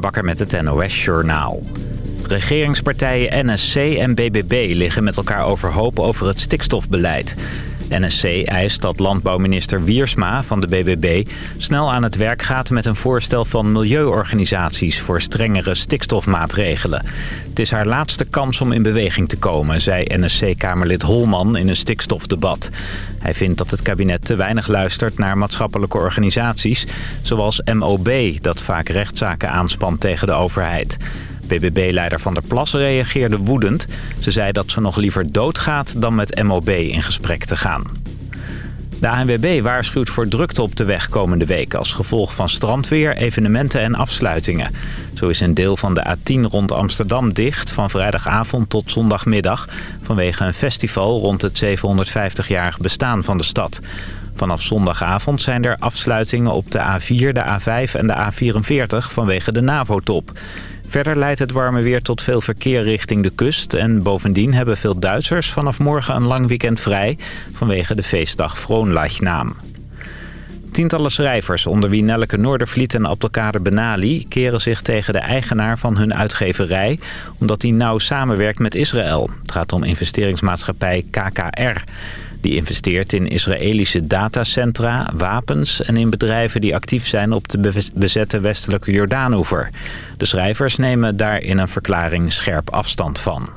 Bonenbakker met het NOS Journaal. Regeringspartijen NSC en BBB liggen met elkaar overhoop over het stikstofbeleid. NSC eist dat landbouwminister Wiersma van de BBB snel aan het werk gaat met een voorstel van milieuorganisaties voor strengere stikstofmaatregelen. Het is haar laatste kans om in beweging te komen, zei NSC-kamerlid Holman in een stikstofdebat. Hij vindt dat het kabinet te weinig luistert naar maatschappelijke organisaties, zoals MOB, dat vaak rechtszaken aanspant tegen de overheid. BBB-leider Van der Plas reageerde woedend. Ze zei dat ze nog liever doodgaat dan met MOB in gesprek te gaan. De ANWB waarschuwt voor drukte op de weg komende week... als gevolg van strandweer, evenementen en afsluitingen. Zo is een deel van de A10 rond Amsterdam dicht... van vrijdagavond tot zondagmiddag... vanwege een festival rond het 750-jarig bestaan van de stad. Vanaf zondagavond zijn er afsluitingen op de A4, de A5 en de A44 vanwege de NAVO-top. Verder leidt het warme weer tot veel verkeer richting de kust... en bovendien hebben veel Duitsers vanaf morgen een lang weekend vrij... vanwege de feestdag Vroonlachnaam. Tientallen schrijvers, onder wie Nelleke Noordervliet en Abdelkader Benali... keren zich tegen de eigenaar van hun uitgeverij... omdat hij nauw samenwerkt met Israël. Het gaat om investeringsmaatschappij KKR... Die investeert in Israëlische datacentra, wapens en in bedrijven die actief zijn op de bezette westelijke Jordaanoever. De schrijvers nemen daar in een verklaring scherp afstand van.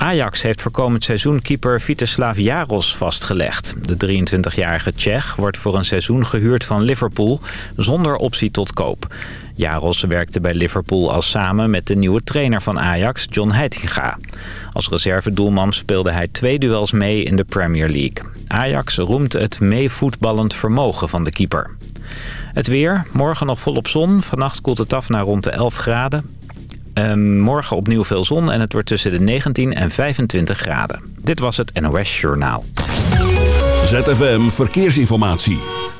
Ajax heeft voor komend seizoen keeper Viteslav Jaros vastgelegd. De 23-jarige Tsjech wordt voor een seizoen gehuurd van Liverpool zonder optie tot koop. Jaros werkte bij Liverpool al samen met de nieuwe trainer van Ajax, John Heitinga. Als reservedoelman speelde hij twee duels mee in de Premier League. Ajax roemt het meevoetballend vermogen van de keeper. Het weer, morgen nog volop zon. Vannacht koelt het af naar rond de 11 graden. Ehm, morgen opnieuw veel zon en het wordt tussen de 19 en 25 graden. Dit was het NOS Journaal. ZFM Verkeersinformatie.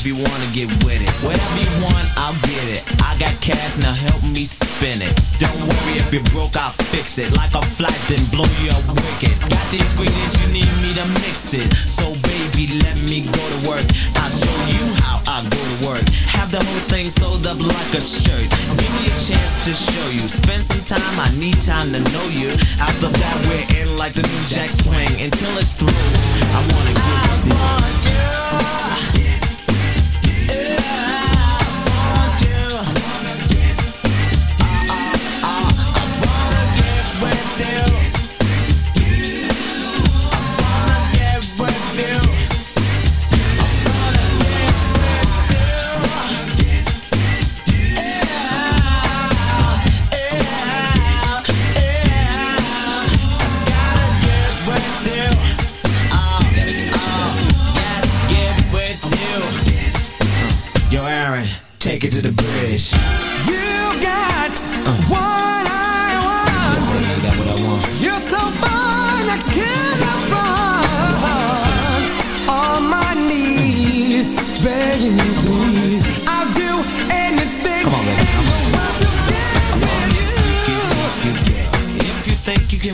if you wanna get wet.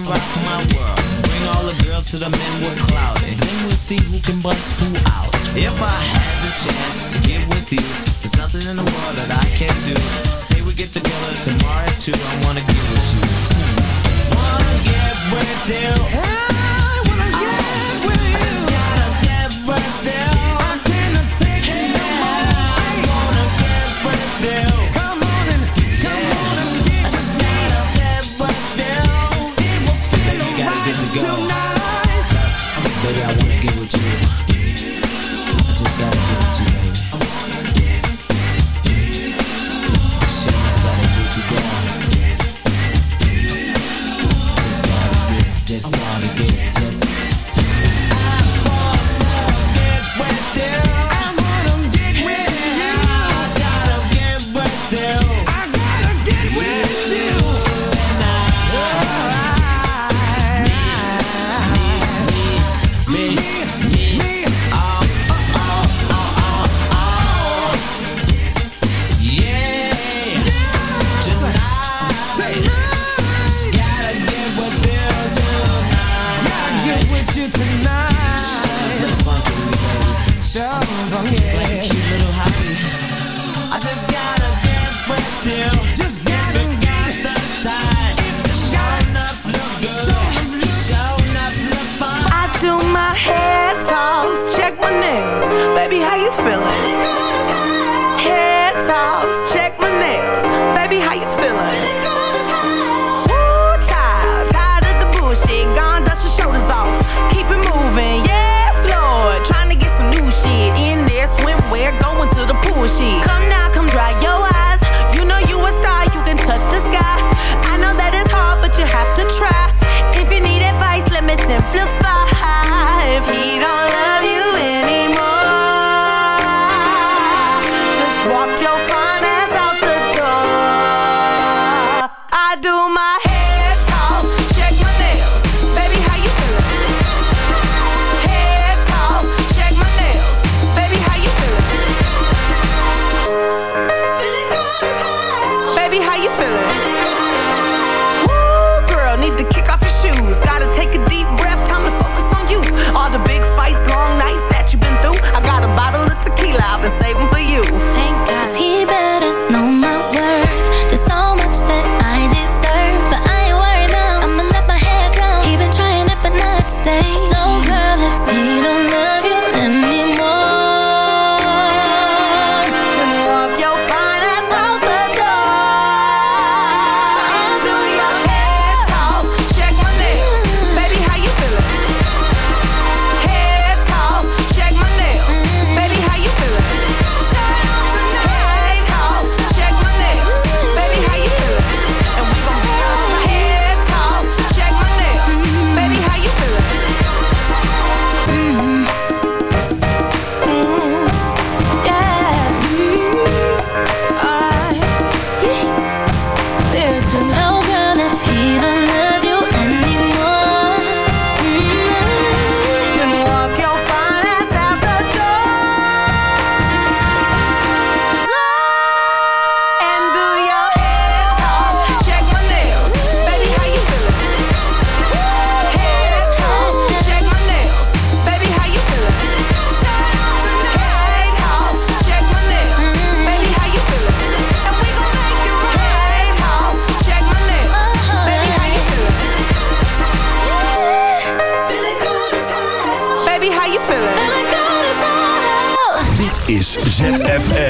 rock my world. Bring all the girls to the men with clout. And then we'll see who can bust who out. If I had the chance to get with you, there's nothing in the world that I can't do. Say we get together tomorrow too. I wanna get with you. Wanna get with you.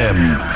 ZFM.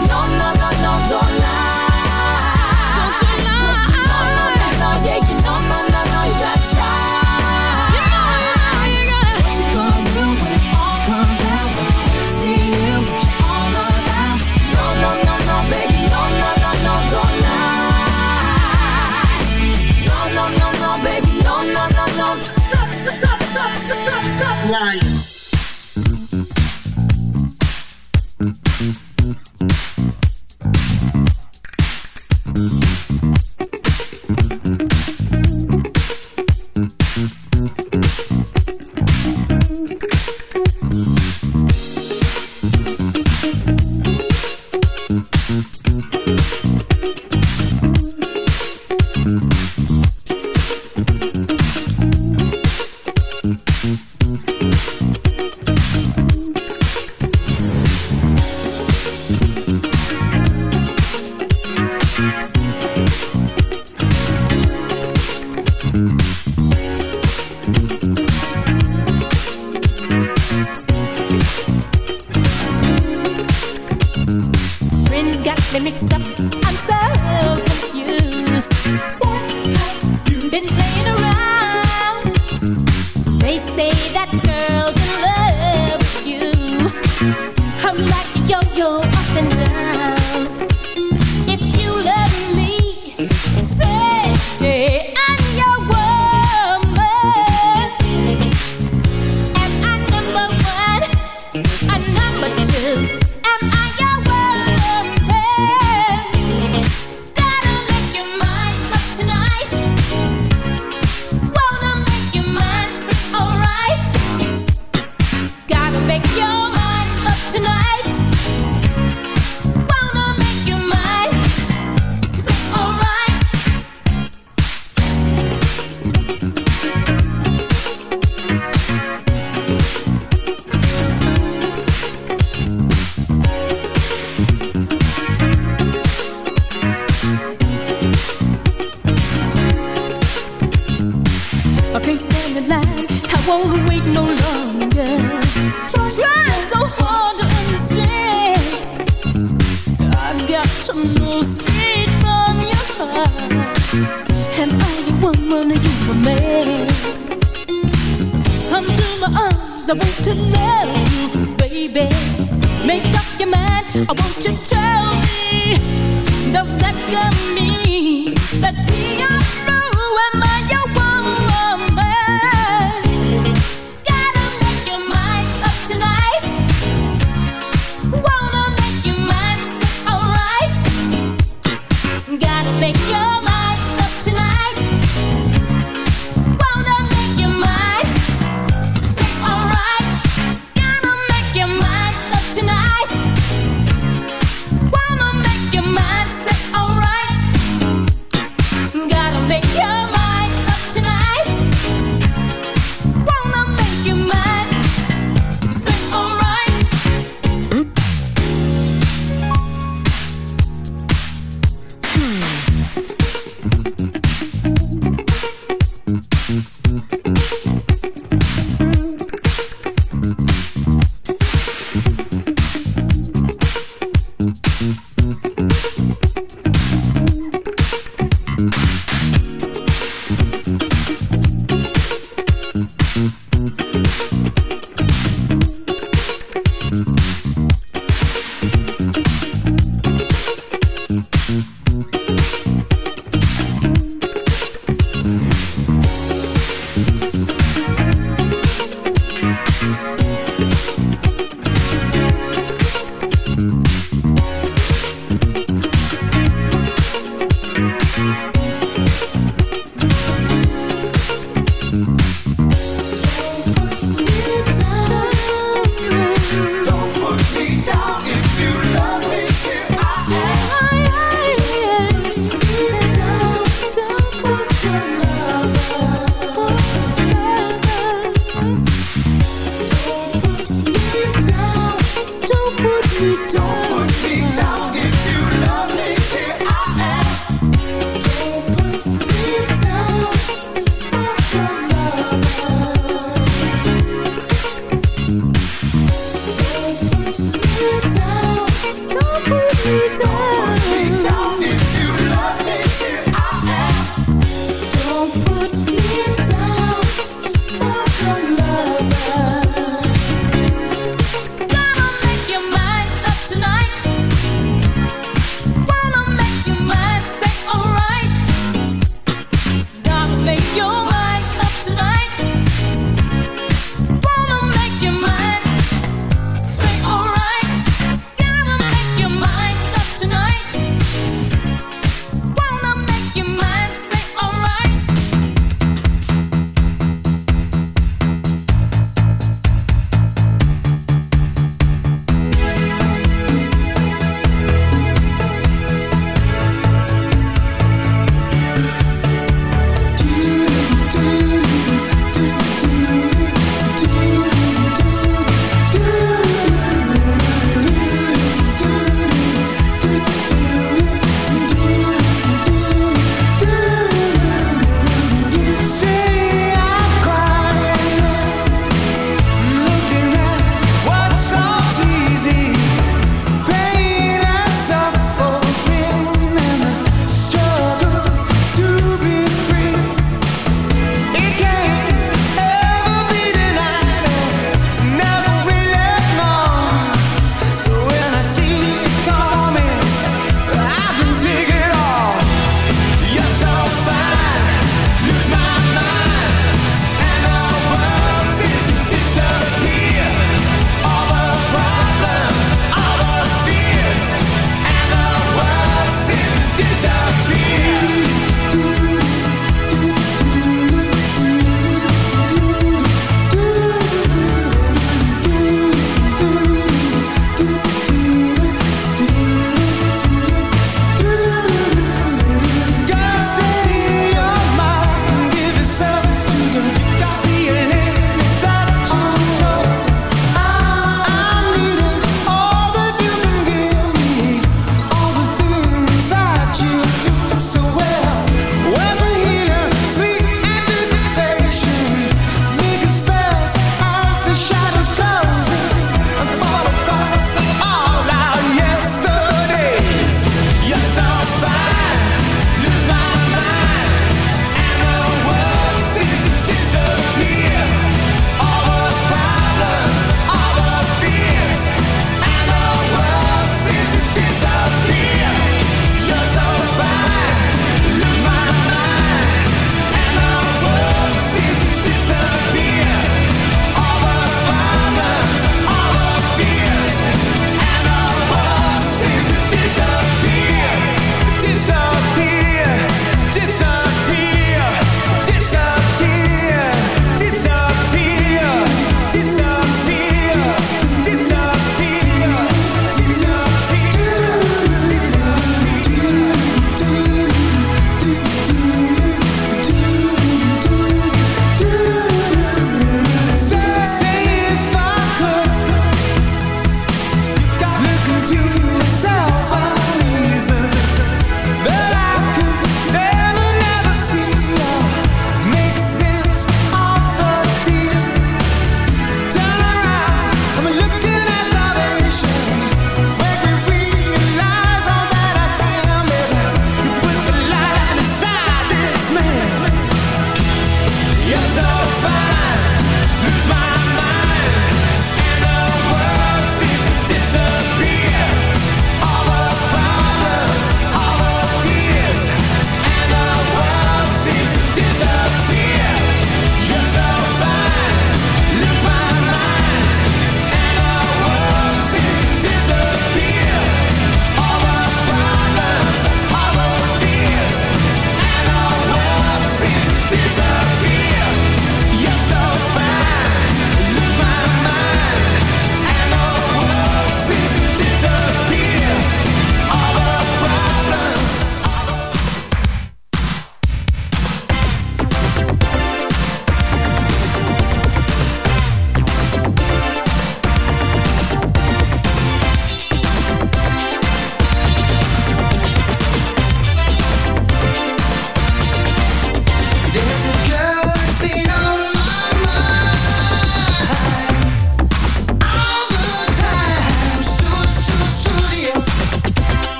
stop,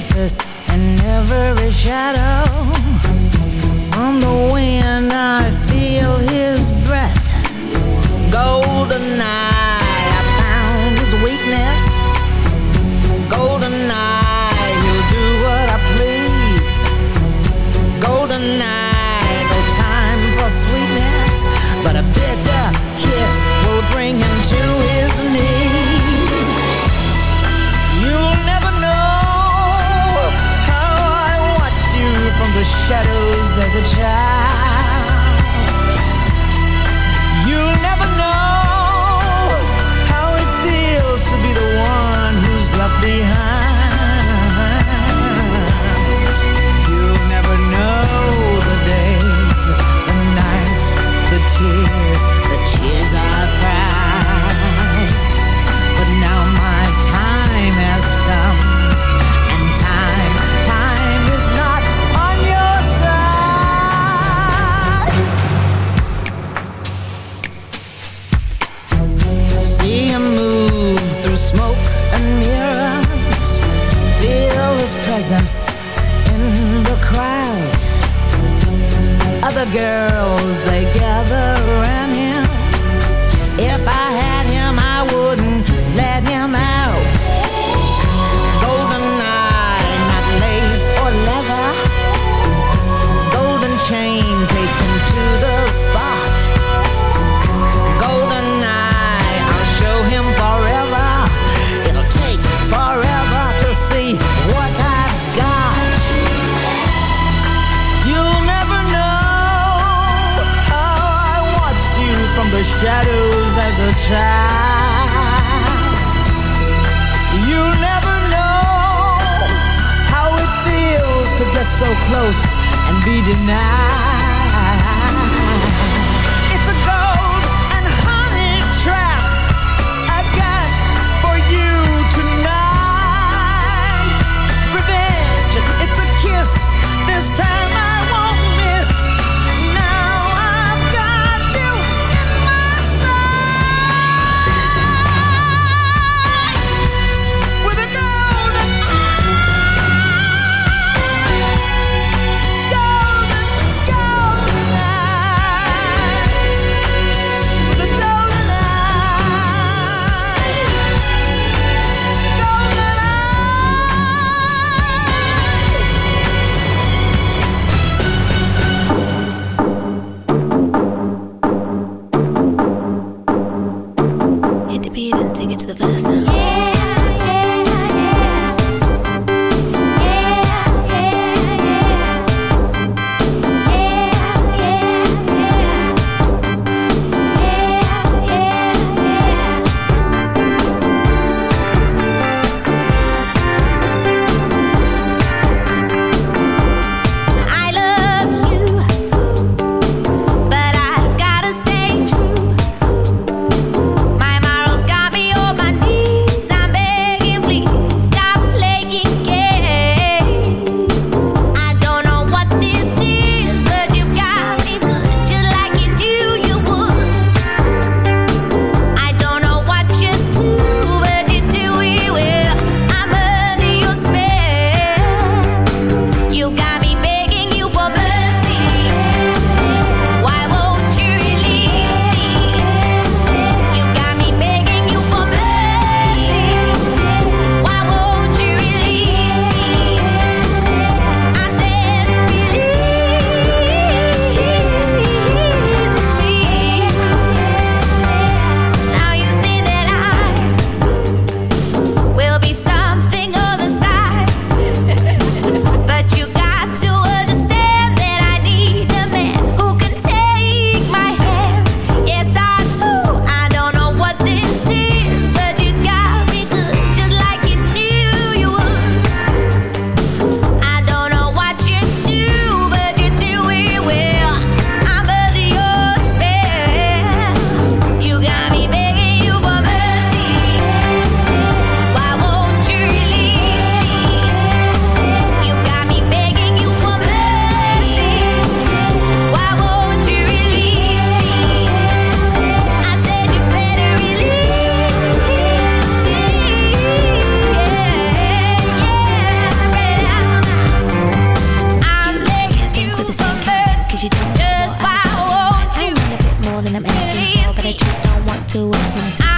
surface just don't want to waste my time.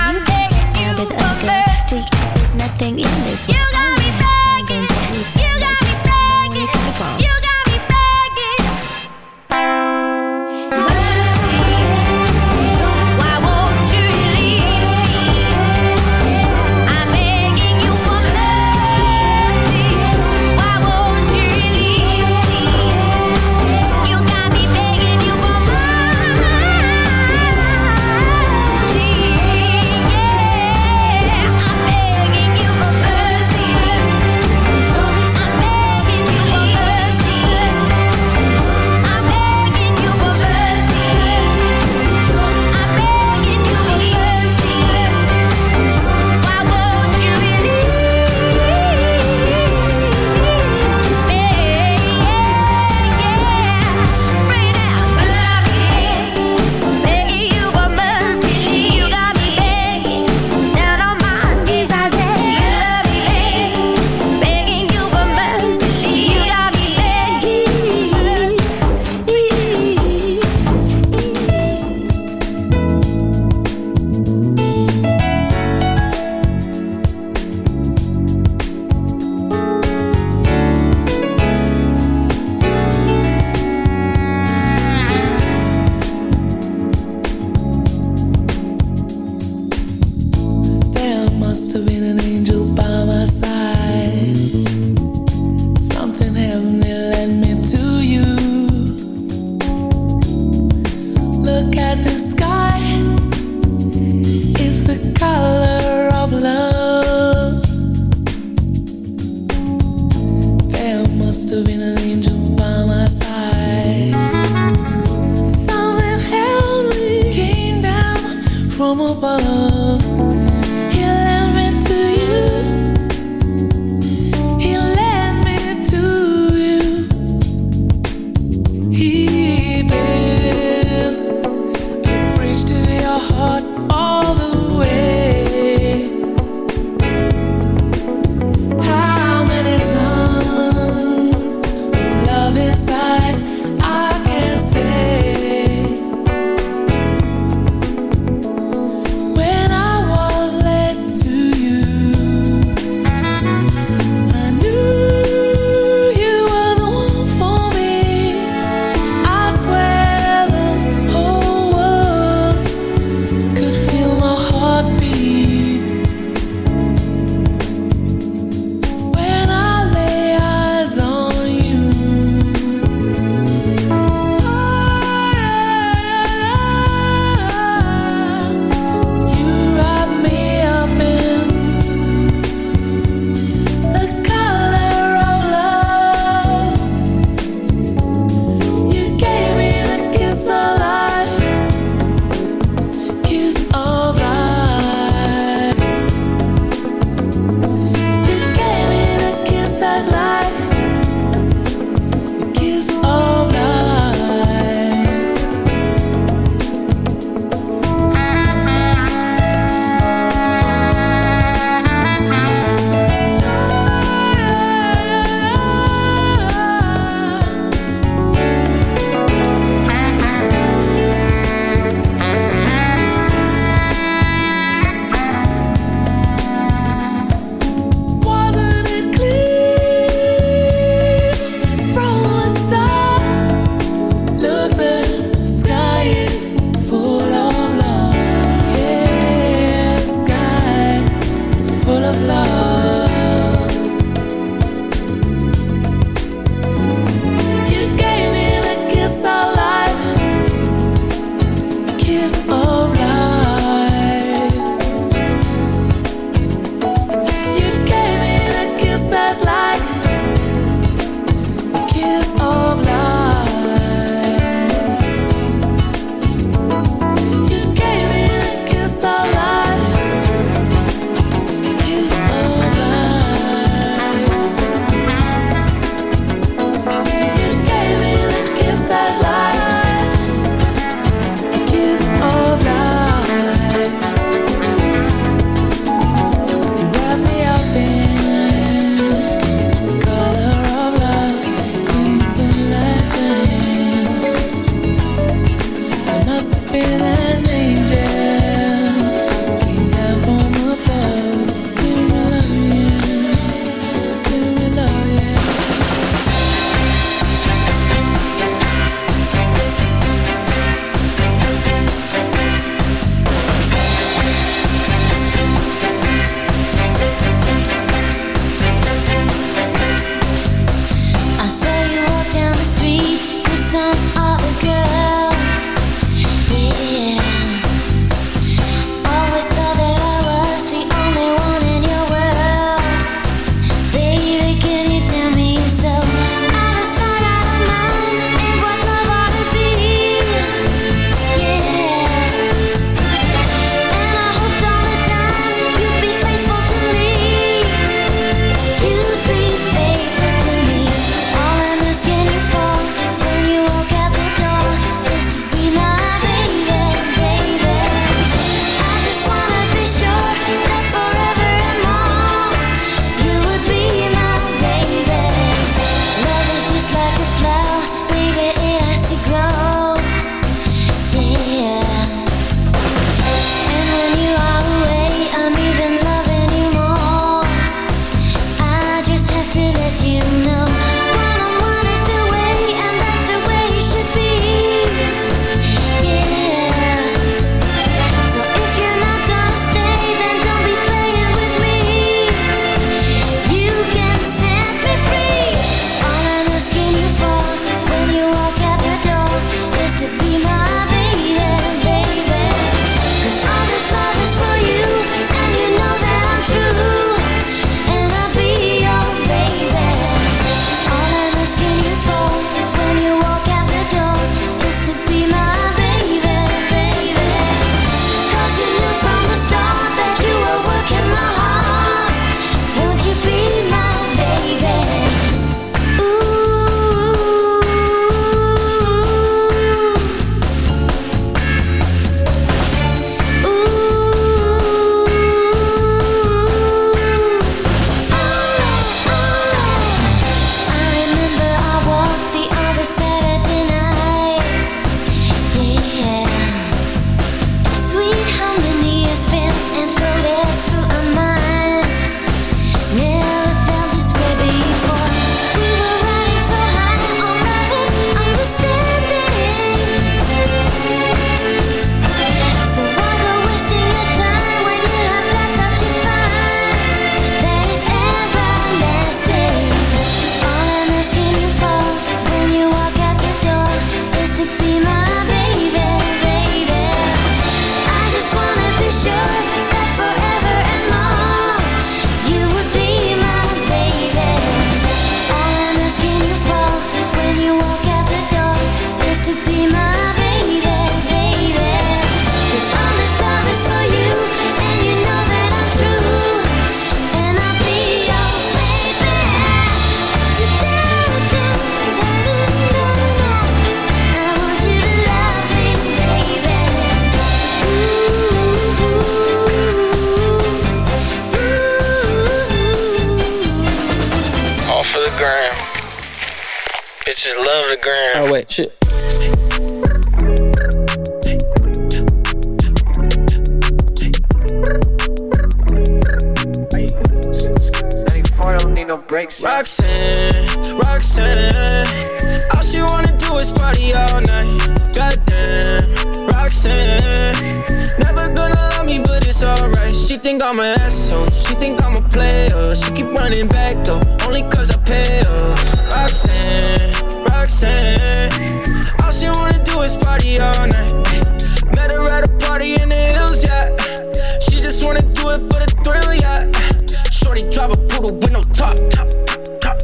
to being an angel.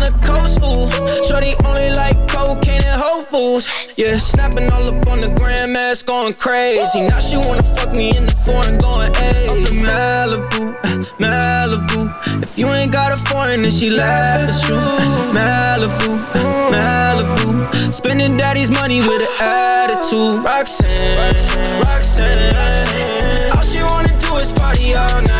on the coast, ooh. Shorty only like cocaine and Whole Foods, yeah. Snapping all up on the grandmas, going crazy. Now she wanna fuck me in the foreign, going, in Malibu, Malibu. If you ain't got a foreign, then she laugh, it's true. Malibu, Malibu. Spending daddy's money with an attitude. Roxanne, Roxanne. All she wanna do is party all night.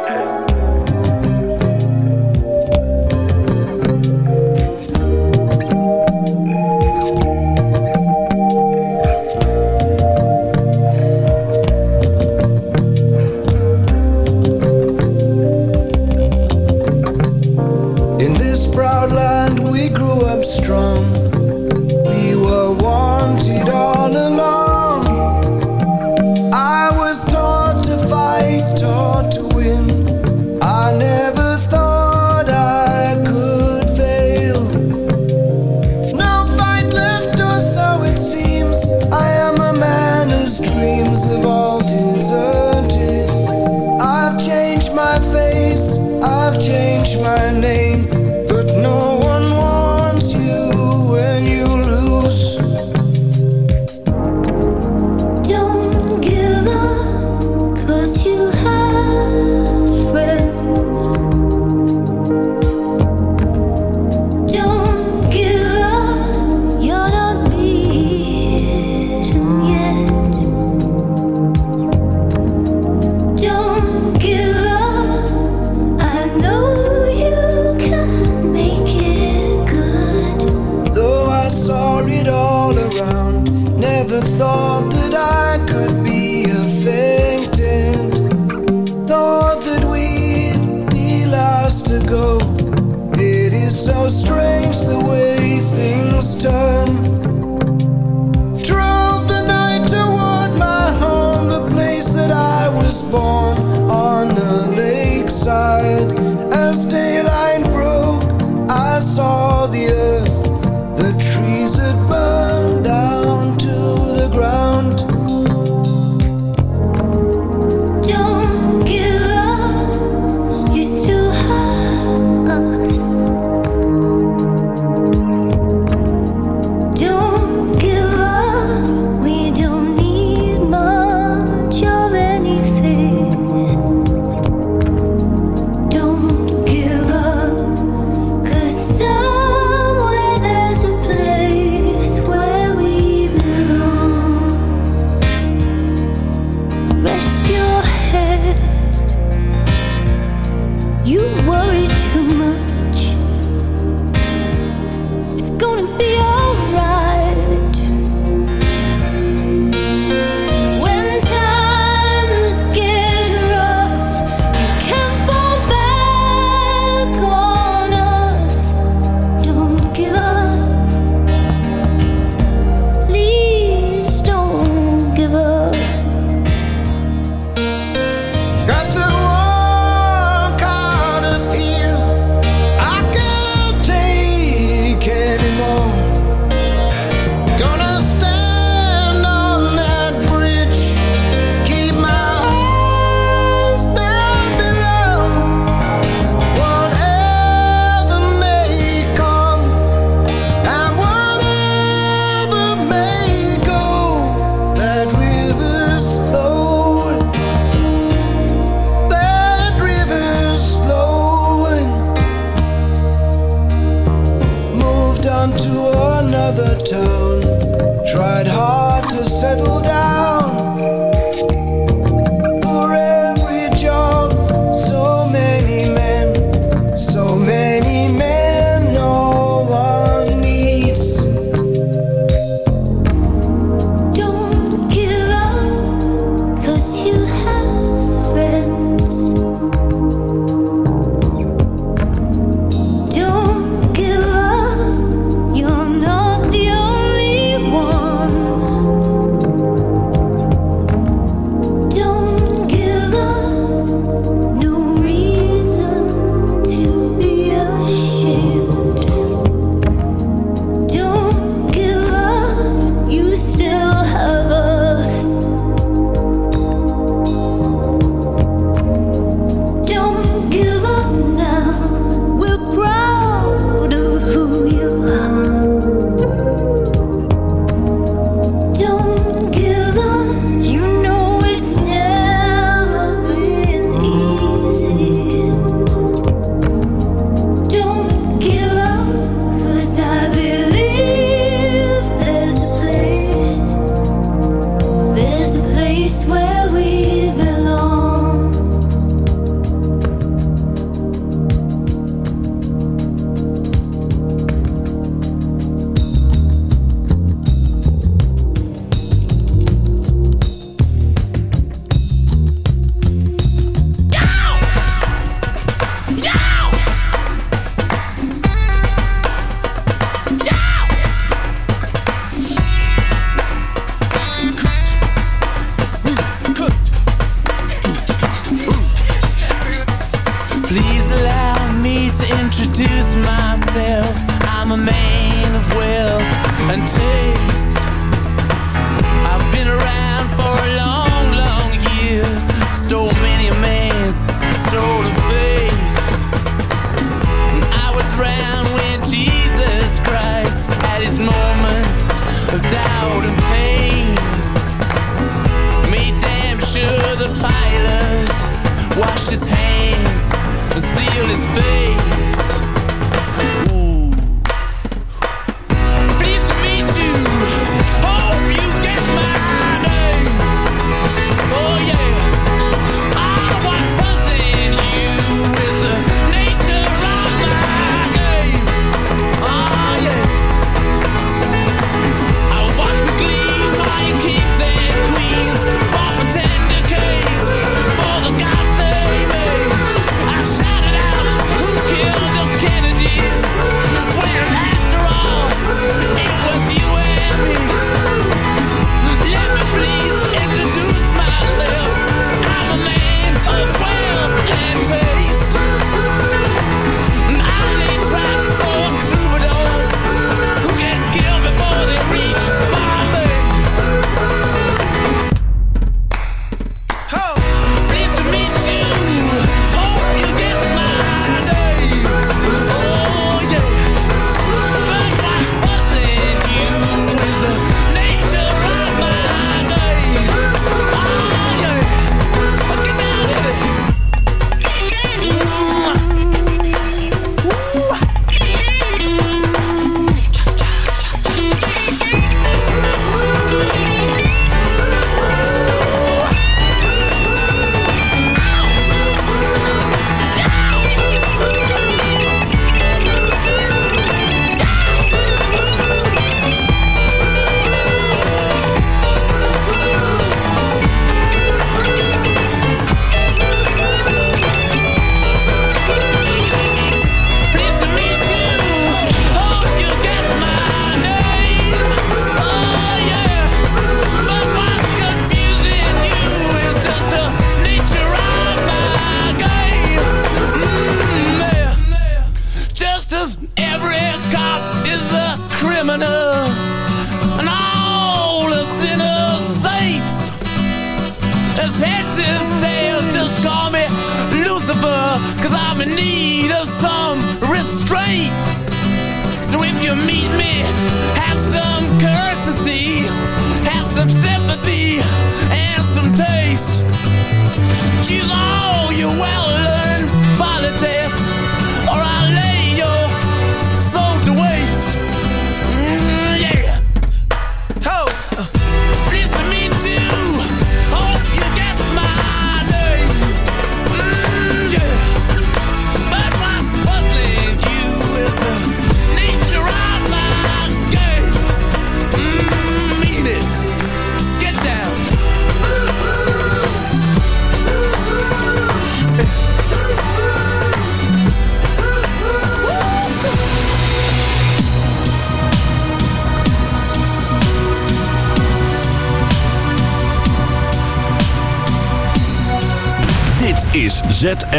hands, soul and faith. I was round when Jesus Christ had his moment of doubt and pain. Made damn sure the Pilate washed his hands and sealed his fate.